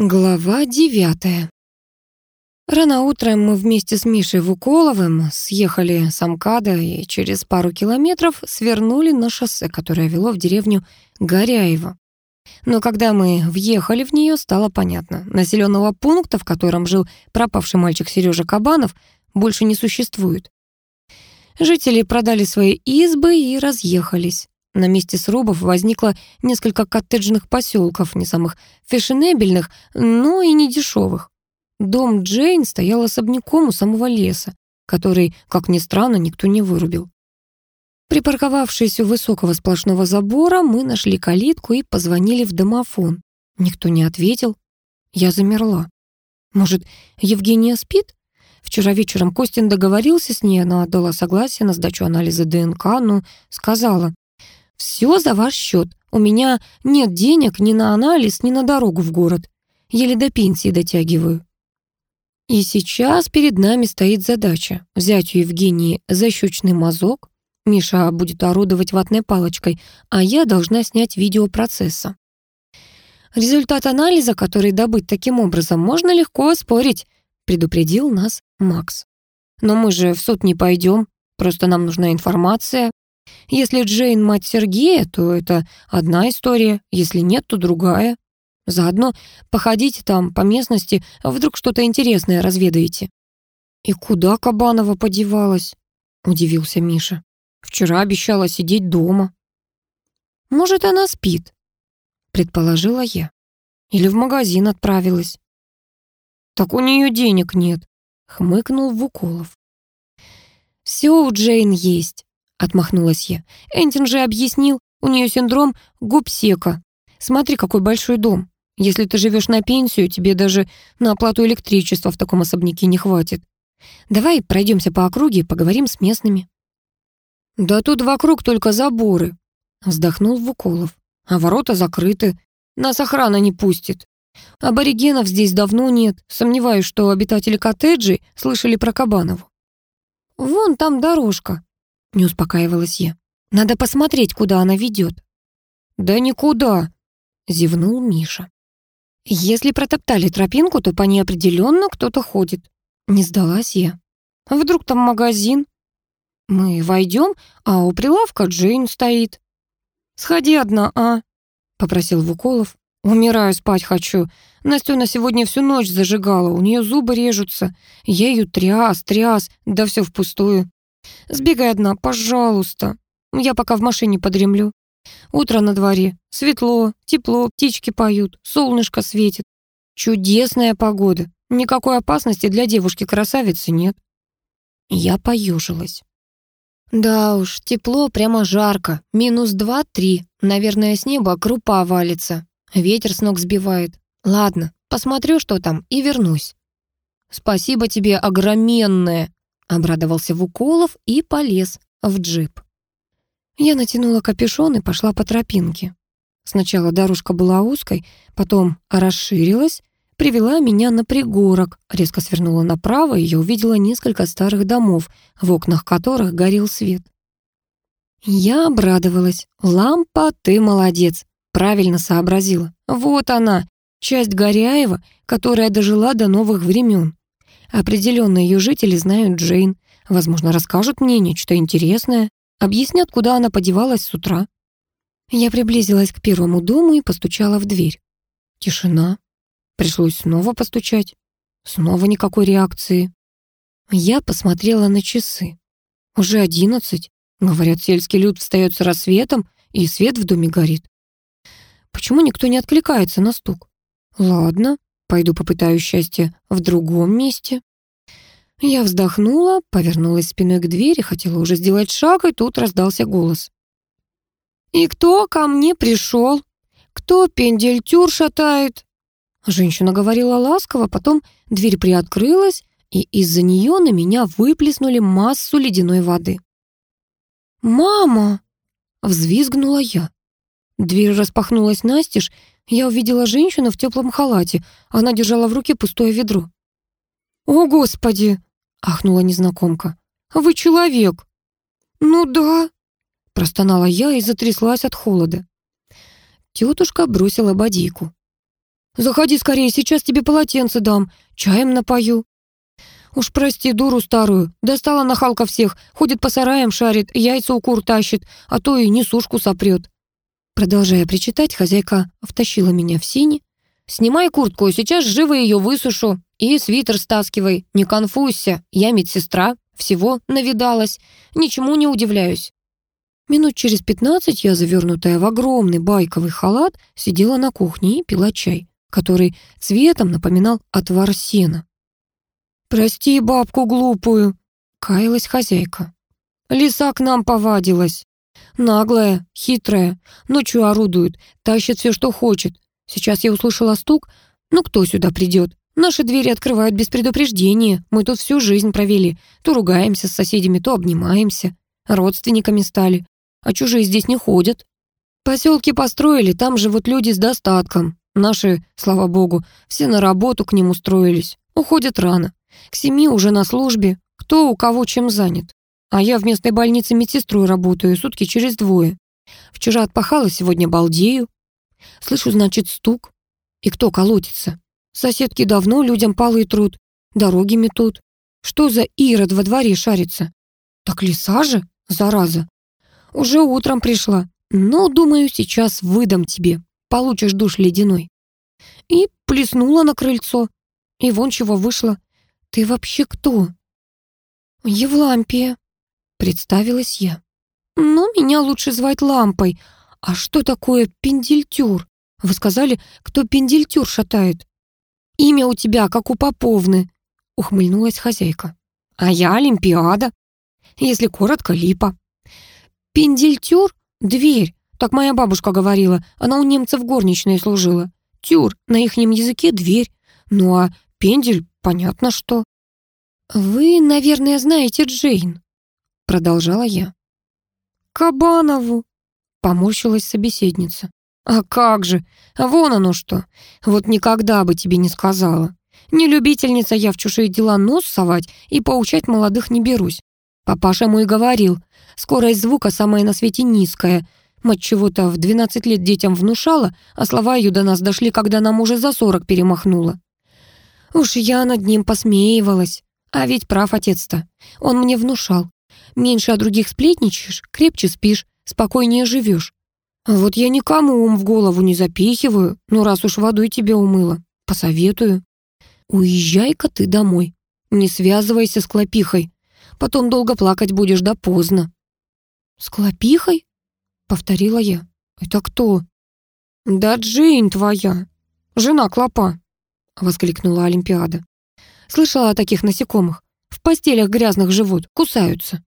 Глава девятая. Рано утром мы вместе с Мишей Вуколовым съехали с Амкада и через пару километров свернули на шоссе, которое вело в деревню Горяево. Но когда мы въехали в нее, стало понятно. Населенного пункта, в котором жил пропавший мальчик Сережа Кабанов, больше не существует. Жители продали свои избы и разъехались. На месте срубов возникло несколько коттеджных поселков, не самых фешенебельных, но и не дешевых. Дом Джейн стоял особняком у самого леса, который, как ни странно, никто не вырубил. Припарковавшись у высокого сплошного забора, мы нашли калитку и позвонили в домофон. Никто не ответил. Я замерла. Может, Евгения спит? Вчера вечером Костин договорился с ней, она отдала согласие на сдачу анализа ДНК, но сказала, «Все за ваш счет. У меня нет денег ни на анализ, ни на дорогу в город. Еле до пенсии дотягиваю». И сейчас перед нами стоит задача взять у Евгении защечный мазок. Миша будет орудовать ватной палочкой, а я должна снять видео процесса. Результат анализа, который добыть таким образом, можно легко оспорить, предупредил нас Макс. Но мы же в суд не пойдем, просто нам нужна информация, если Джейн мать Сергея, то это одна история, если нет, то другая. Заодно походите там по местности, вдруг что-то интересное разведаете». «И куда Кабанова подевалась?» — удивился Миша. «Вчера обещала сидеть дома». «Может, она спит?» — предположила я. «Или в магазин отправилась». «Так у нее денег нет», — хмыкнул Вуколов. «Все у Джейн есть. Отмахнулась я. Энтин же объяснил, у нее синдром губсека. Смотри, какой большой дом. Если ты живешь на пенсию, тебе даже на оплату электричества в таком особняке не хватит. Давай пройдемся по округе и поговорим с местными. Да тут вокруг только заборы, вздохнул Вуколов. А ворота закрыты. Нас охрана не пустит. Аборигенов здесь давно нет. Сомневаюсь, что обитатели коттеджей слышали про Кабанову. Вон там дорожка, не успокаивалась я. Надо посмотреть, куда она ведет. Да никуда, зевнул Миша. Если протоптали тропинку, то по ней определенно кто-то ходит. Не сдалась я. А вдруг там магазин? Мы войдем, а у прилавка Джейн стоит. Сходи одна, а? Попросил Вуколов. Умираю, спать хочу. Настю на сегодня всю ночь зажигала, у нее зубы режутся. Я ее тряс, тряс, да все впустую. Сбегай одна, пожалуйста. Я пока в машине подремлю. Утро на дворе. Светло, тепло, птички поют, солнышко светит. Чудесная погода. Никакой опасности для девушки-красавицы нет. Я поюжилась. Да уж, тепло прямо жарко. Минус два-три. Наверное, с неба крупа валится. Ветер с ног сбивает. Ладно, посмотрю, что там, и вернусь. Спасибо тебе огроменное, Обрадовался Вуколов и полез в джип. Я натянула капюшон и пошла по тропинке. Сначала дорожка была узкой, потом расширилась, привела меня на пригорок, резко свернула направо, и я увидела несколько старых домов, в окнах которых горел свет. Я обрадовалась. «Лампа, ты молодец!» Правильно сообразила. Вот она, часть Горяева, которая дожила до новых времен. Определенно ее жители знают Джейн. Возможно, расскажут мне нечто интересное, объяснят, куда она подевалась с утра. Я приблизилась к первому дому и постучала в дверь. Тишина. Пришлось снова постучать. Снова никакой реакции. Я посмотрела на часы. Уже одиннадцать. Говорят, сельский люд встает с рассветом, и свет в доме горит. Почему никто не откликается на стук? Ладно, Пойду попытаю счастье в другом месте. Я вздохнула, повернулась спиной к двери, хотела уже сделать шаг, и тут раздался голос. «И кто ко мне пришел? Кто пендель-тюр шатает?» Женщина говорила ласково, потом дверь приоткрылась, и из-за нее на меня выплеснули массу ледяной воды. «Мама!» — взвизгнула я. Дверь распахнулась настежь, я увидела женщину в теплом халате. Она держала в руке пустое ведро. «О, Господи!» — ахнула незнакомка. «Вы человек!» «Ну да!» — простонала я и затряслась от холода. Тетушка бросила бодейку. Заходи скорее, сейчас тебе полотенце дам, чаем напою». Уж прости дуру старую, достала нахалка всех, ходит по сараям, шарит, яйца у кур тащит, а то и несушку сопрет. Продолжая причитать, хозяйка втащила меня в сини. «Снимай куртку, сейчас живо ее высушу, и свитер стаскивай, не конфузься, я медсестра, всего навидалась, ничему не удивляюсь». Минут через пятнадцать я, завернутая в огромный байковый халат, сидела на кухне и пила чай, который цветом напоминал отвар сена. «Прости бабку глупую», — каялась хозяйка. «Лиса к нам повадилась. Наглая, хитрая, ночью орудует, тащит все, что хочет. Сейчас я услышала стук. Ну кто сюда придет? Наши двери открывают без предупреждения. Мы тут всю жизнь провели. То ругаемся с соседями, то обнимаемся. Родственниками стали. А чужие здесь не ходят. Поселки построили, там живут люди с достатком. Наши, слава богу, все на работу к ним устроились. Уходят рано. К семи уже на службе, кто у кого чем занят. А я в местной больнице медсестрой работаю, сутки через двое. Вчера отпахала, сегодня балдею. Слышу, значит, стук. И кто колотится? Соседки давно людям полы труд, дороги метут. Что за ирод во дворе шарится? Так лиса же, зараза. Уже утром пришла. Но, думаю, сейчас выдам тебе. Получишь душ ледяной. И плеснула на крыльцо. И вон чего вышло. «Ты вообще кто?» «Евлампия», — представилась я. «Но меня лучше звать Лампой. А что такое пендельтюр? Вы сказали, кто пендельтюр шатает?» «Имя у тебя, как у Поповны», — ухмыльнулась хозяйка. «А я Олимпиада. Если коротко, Липа». «Пендельтюр — дверь», так моя бабушка говорила. Она у немцев горничной служила. Тюр на ихнем языке — дверь. Ну а пендель понятно что. «Вы, наверное, знаете Джейн», — продолжала я. «Кабанову», — поморщилась собеседница. «А как же! Вон оно что! Вот никогда бы тебе не сказала. Не любительница я в чужие дела нос совать и поучать молодых не берусь. Папаша мой говорил, скорость звука самая на свете низкая. Мать чего-то в 12 лет детям внушала, а слова ее до нас дошли, когда нам уже за 40 перемахнула. Уж я над ним посмеивалась. А ведь прав отец-то. Он мне внушал. Меньше о других сплетничаешь, крепче спишь, спокойнее живешь. А вот я никому ум в голову не запихиваю, но раз уж водой тебя умыла, посоветую. Уезжай-ка ты домой. Не связывайся с клопихой. Потом долго плакать будешь, да поздно. С клопихой? Повторила я. Это кто? Да Джейн твоя. Жена клопа. Воскликнула Олимпиада. Слышала о таких насекомых. В постелях грязных живут, кусаются.